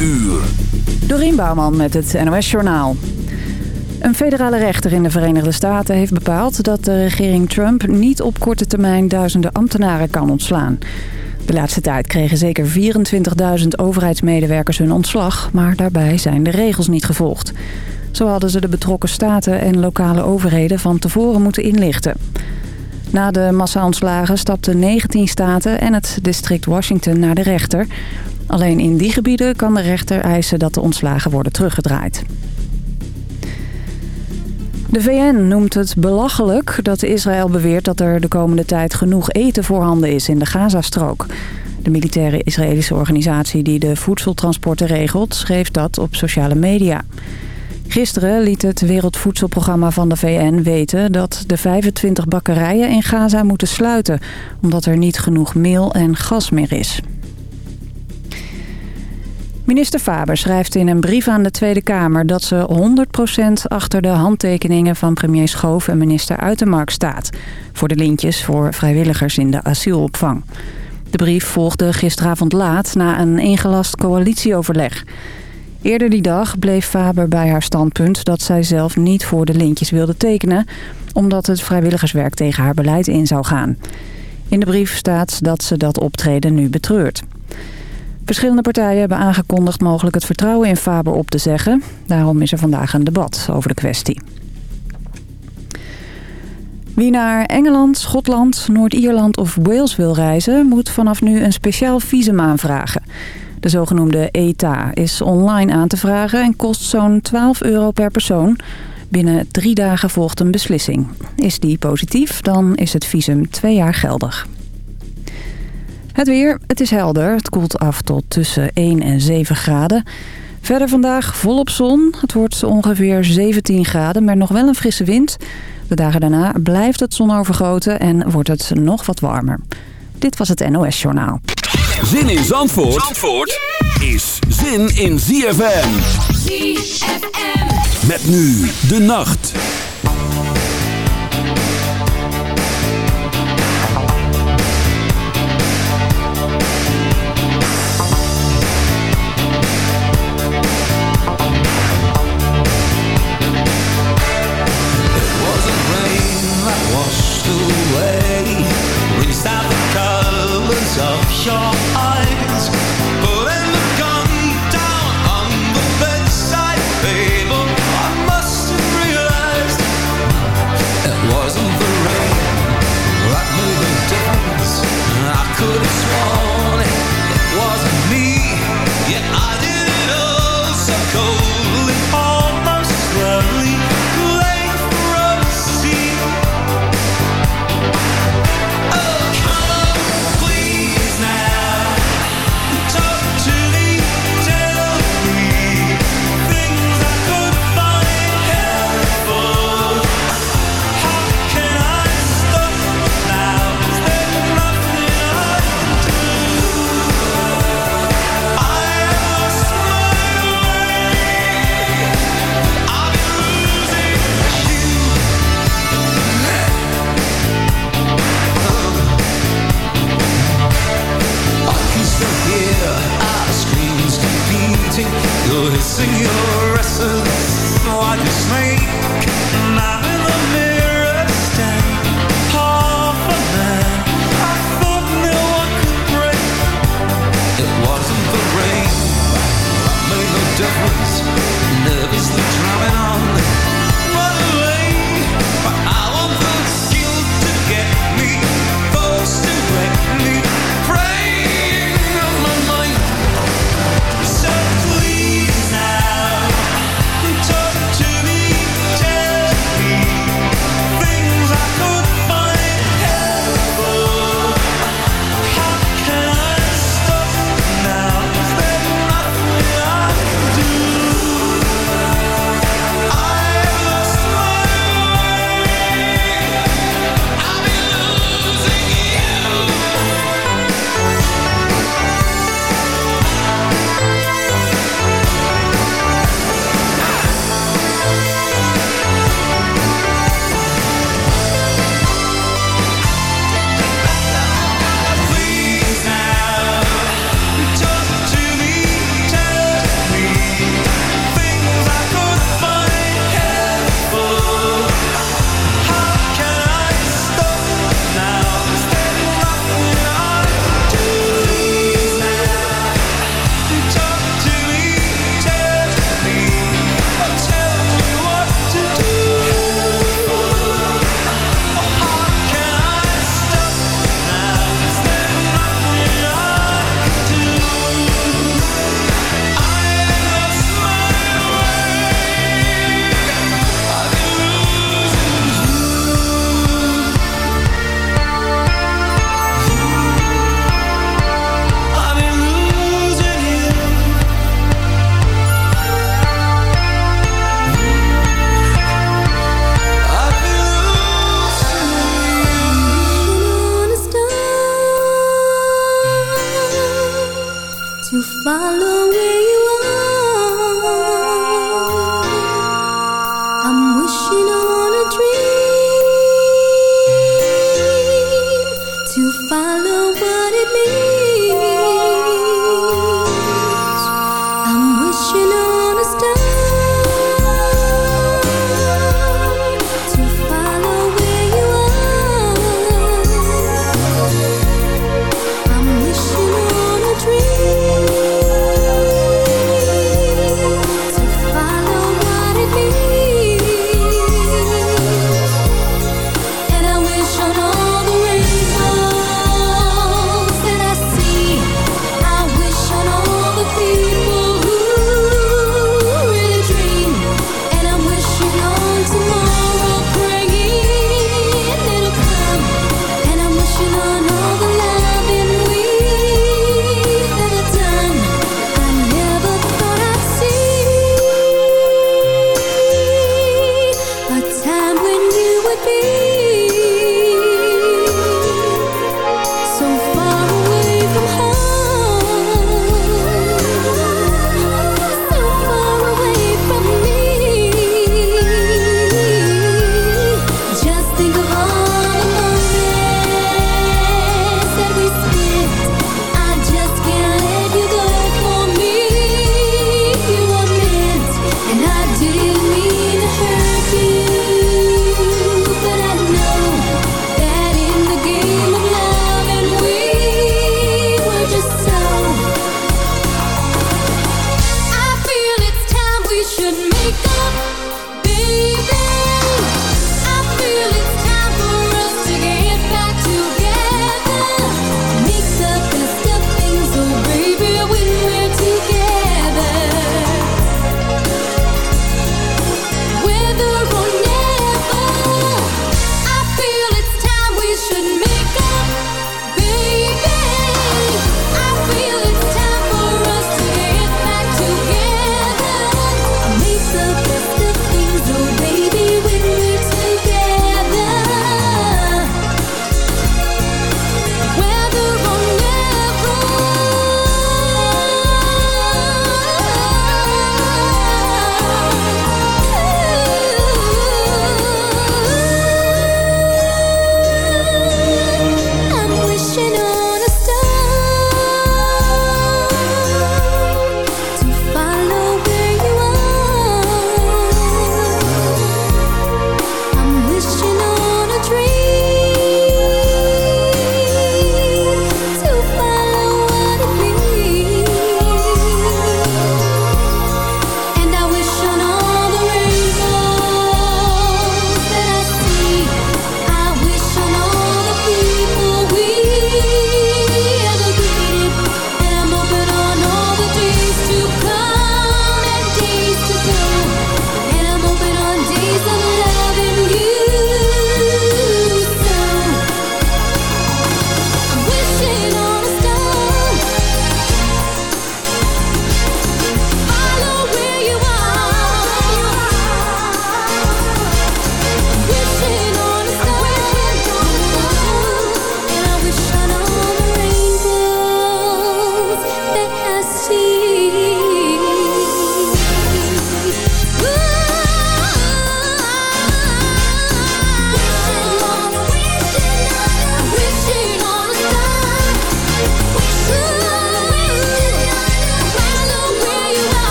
uur. Dorien Bouwman met het NOS Journaal. Een federale rechter in de Verenigde Staten heeft bepaald... dat de regering Trump niet op korte termijn duizenden ambtenaren kan ontslaan. De laatste tijd kregen zeker 24.000 overheidsmedewerkers hun ontslag... maar daarbij zijn de regels niet gevolgd. Zo hadden ze de betrokken staten en lokale overheden van tevoren moeten inlichten. Na de massa-ontslagen stapten 19 staten en het district Washington naar de rechter. Alleen in die gebieden kan de rechter eisen dat de ontslagen worden teruggedraaid. De VN noemt het belachelijk dat Israël beweert dat er de komende tijd genoeg eten voorhanden is in de Gazastrook. De militaire Israëlische organisatie die de voedseltransporten regelt schreef dat op sociale media. Gisteren liet het Wereldvoedselprogramma van de VN weten dat de 25 bakkerijen in Gaza moeten sluiten... omdat er niet genoeg meel en gas meer is. Minister Faber schrijft in een brief aan de Tweede Kamer dat ze 100% achter de handtekeningen van premier Schoof en minister Uitermark staat. Voor de lintjes voor vrijwilligers in de asielopvang. De brief volgde gisteravond laat na een ingelast coalitieoverleg. Eerder die dag bleef Faber bij haar standpunt dat zij zelf niet voor de lintjes wilde tekenen... omdat het vrijwilligerswerk tegen haar beleid in zou gaan. In de brief staat dat ze dat optreden nu betreurt. Verschillende partijen hebben aangekondigd mogelijk het vertrouwen in Faber op te zeggen. Daarom is er vandaag een debat over de kwestie. Wie naar Engeland, Schotland, Noord-Ierland of Wales wil reizen... moet vanaf nu een speciaal visum aanvragen. De zogenoemde ETA is online aan te vragen en kost zo'n 12 euro per persoon. Binnen drie dagen volgt een beslissing. Is die positief, dan is het visum twee jaar geldig. Het weer, het is helder. Het koelt af tot tussen 1 en 7 graden. Verder vandaag volop zon. Het wordt ongeveer 17 graden, maar nog wel een frisse wind. De dagen daarna blijft het zonovergoten en wordt het nog wat warmer. Dit was het NOS Journaal. Zin in Zandvoort, Zandvoort is zin in ZFM. ZFM. Met nu de nacht. Sing your essence. Why'd you snake?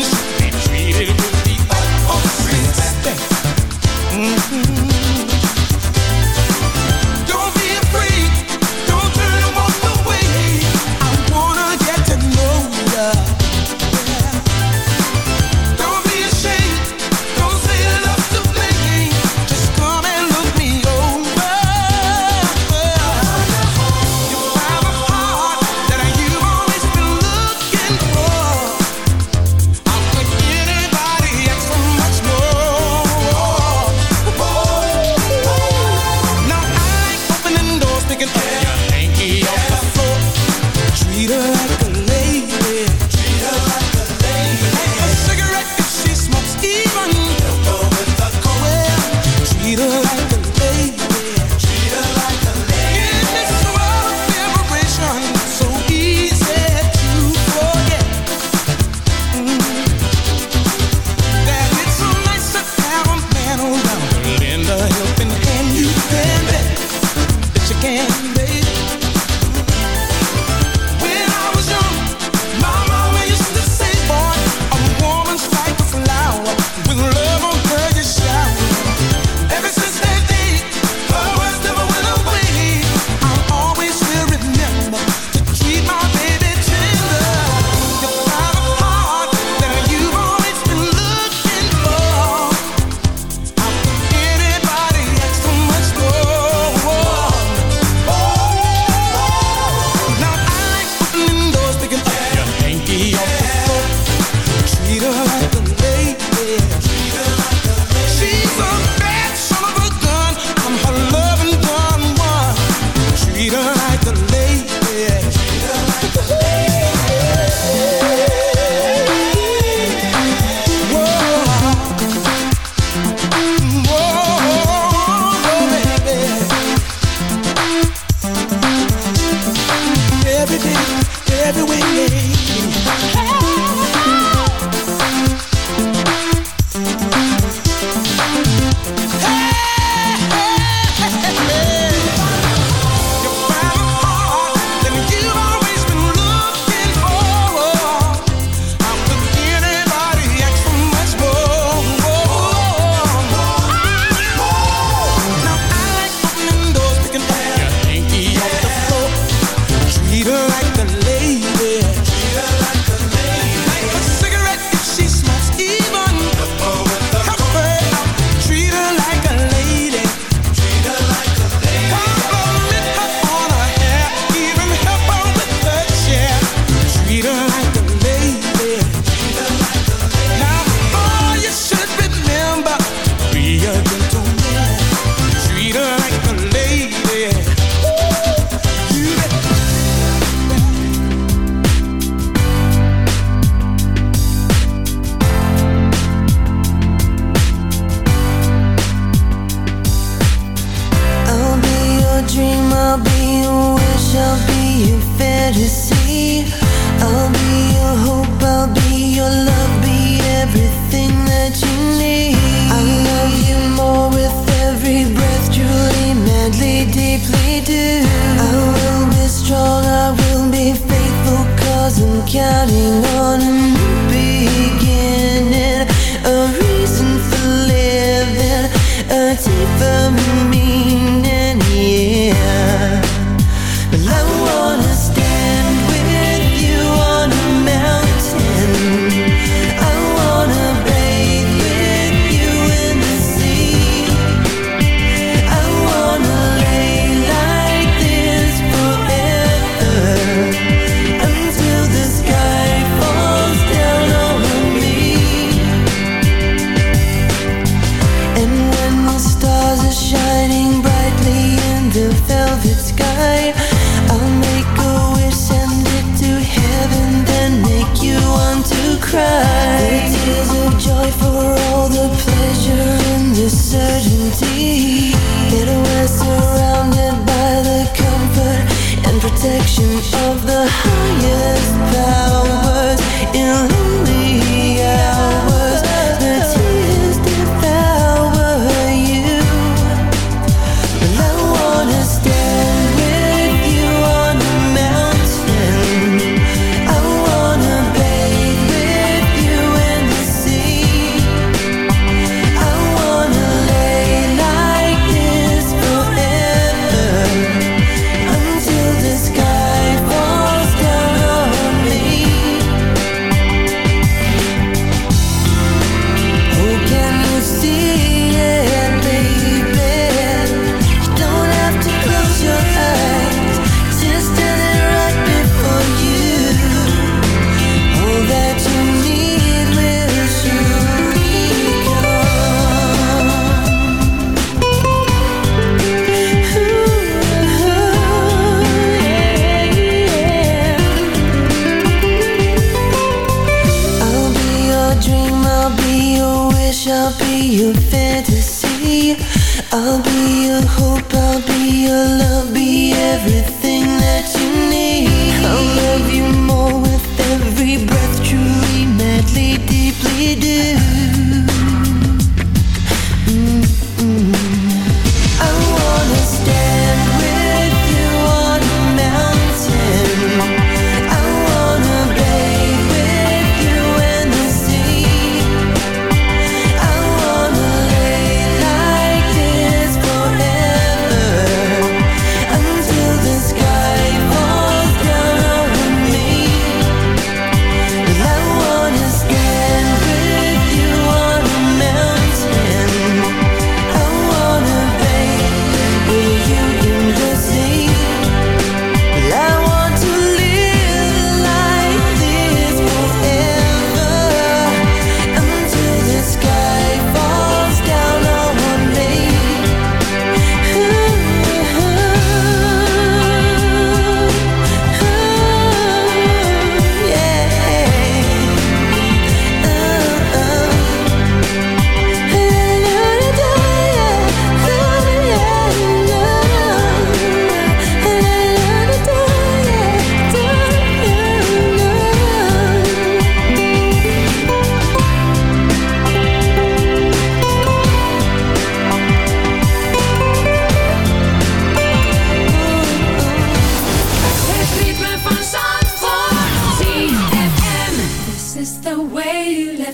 doing the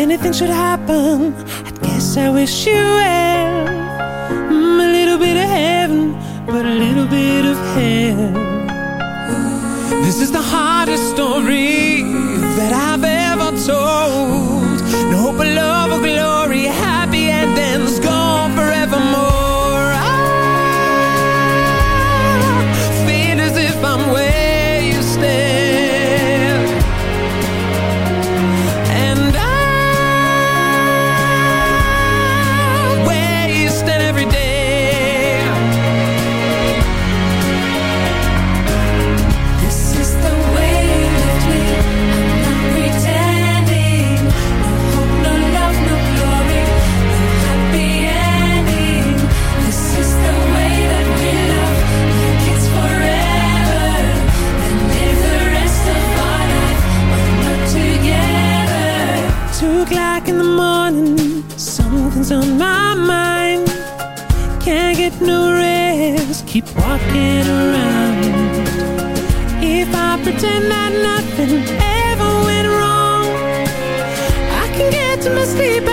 anything should happen, I guess I wish you well. Mm, a little bit of heaven, but a little bit of hell. This is the hardest story that I've ever told. No, keep walking around. If I pretend that nothing ever went wrong I can get to my sleep,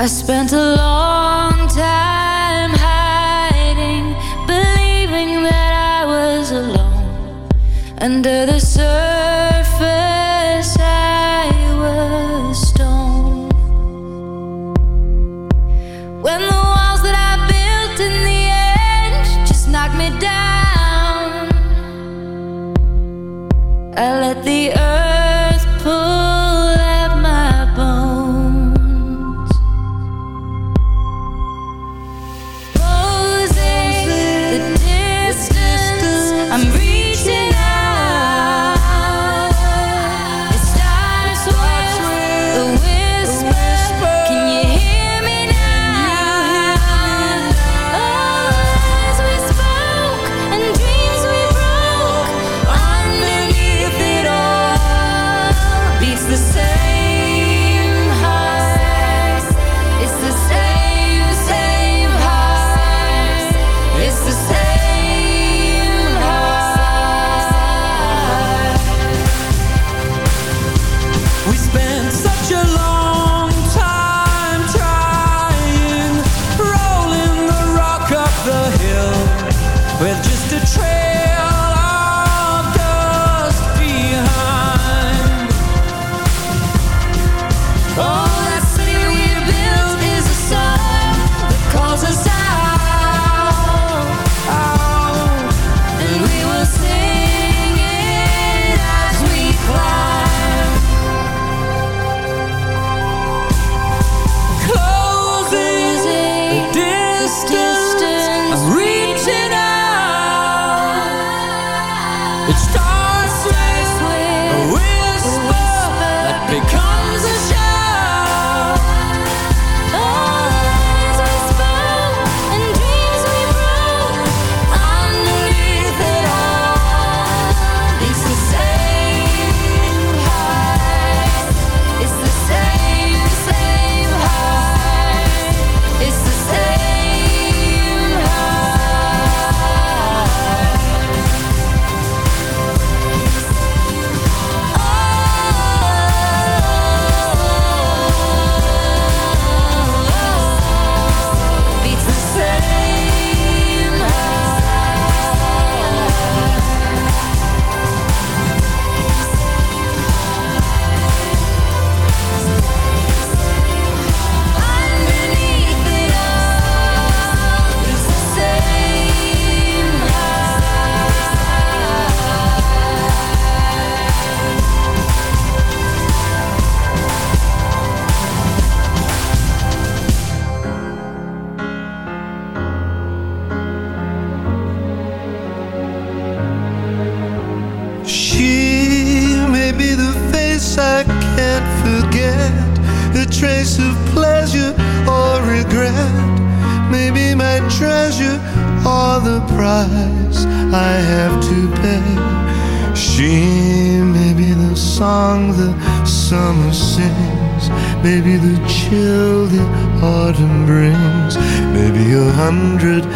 I spent a lot.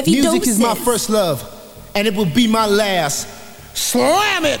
heavy Music doses. is my first love, and it will be my last. Slam it!